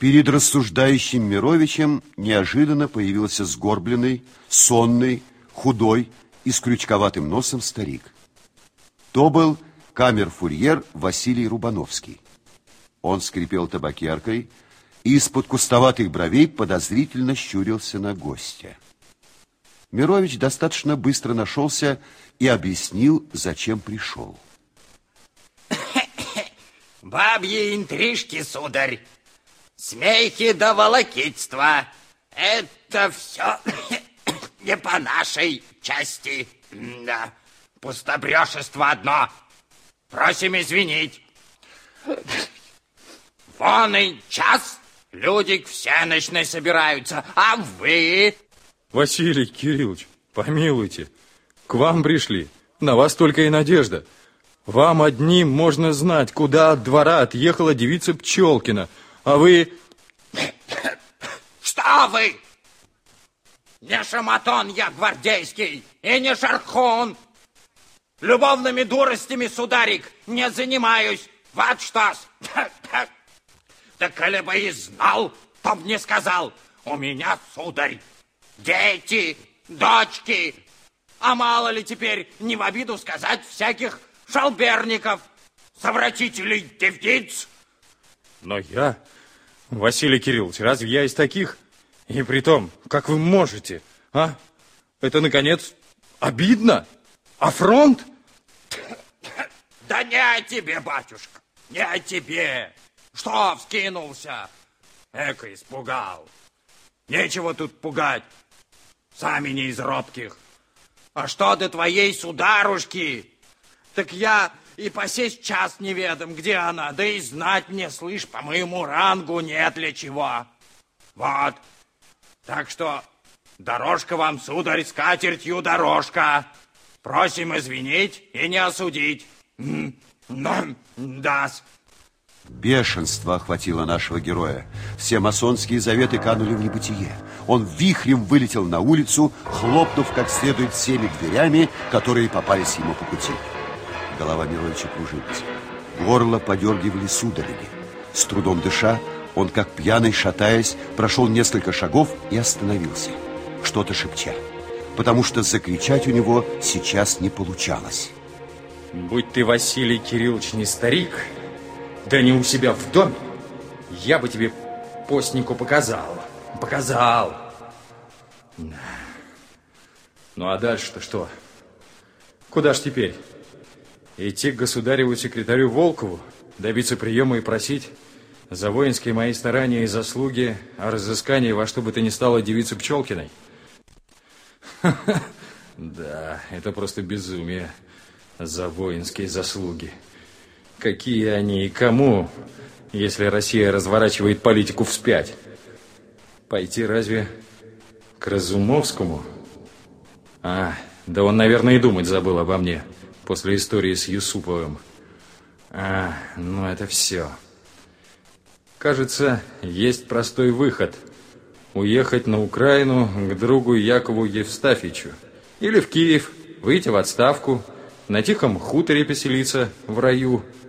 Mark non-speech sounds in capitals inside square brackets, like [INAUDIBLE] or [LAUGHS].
Перед рассуждающим Мировичем неожиданно появился сгорбленный, сонный, худой и с крючковатым носом старик. То был камер-фурьер Василий Рубановский. Он скрипел табакеркой и из-под кустоватых бровей подозрительно щурился на гостя. Мирович достаточно быстро нашелся и объяснил, зачем пришел. [COUGHS] Бабьи интрижки, сударь, смехи да волокитства. Это все [COUGHS] не по нашей части. Да, пустобрешество одно. Просим извинить. Вон и час люди к всеночной собираются, а вы... Василий Кириллович, помилуйте, к вам пришли, на вас только и надежда. Вам одним можно знать, куда от двора отъехала девица Пчелкина, а вы... Что вы? Не шаматон я гвардейский и не шархон. Любовными дуростями, сударик, не занимаюсь. Вот что. Да [LAUGHS] коли бы и знал, то б не сказал. У меня, сударь, дети, дочки. А мало ли теперь не в обиду сказать всяких шалберников, совратителей девиц. Но я, Василий Кириллович, разве я из таких? И при том, как вы можете, а? Это, наконец, обидно? А фронт? Да не о тебе, батюшка, не о тебе. Что вскинулся? Эко испугал. Нечего тут пугать. Сами не из робких. А что до твоей сударушки? Так я и по сей час неведом, где она, да и знать мне, слышь, по моему рангу нет для чего. Вот. Так что дорожка вам, сударь, с катертью дорожка. Просим извинить и не осудить. Да-с. Бешенство охватило нашего героя. Все масонские заветы канули в небытие. Он вихрем вылетел на улицу, хлопнув как следует всеми дверями, которые попались ему по пути. Голова Мировича кружилась. Горло подергивали судороги. С трудом дыша, он, как пьяный, шатаясь, прошел несколько шагов и остановился, что-то шепча, потому что закричать у него сейчас не получалось. Будь ты, Василий Кириллович, не старик, да не у себя в доме, я бы тебе постнику показал. Показал. Ну а дальше-то что? Куда ж теперь? Идти к государеву секретарю Волкову, добиться приема и просить за воинские мои старания и заслуги о разыскании во что бы то ни стало девицы Пчелкиной? [LAUGHS] Да, это просто безумие за воинские заслуги. Какие они и кому, если Россия разворачивает политику вспять? Пойти разве к Разумовскому? А, да он, наверное, и думать забыл обо мне после истории с Юсуповым. А, ну это все. Кажется, есть простой выход. Уехать на Украину к другу Якову Евстафичу. Или в Киев, выйти в отставку, на тихом хуторе поселиться в раю –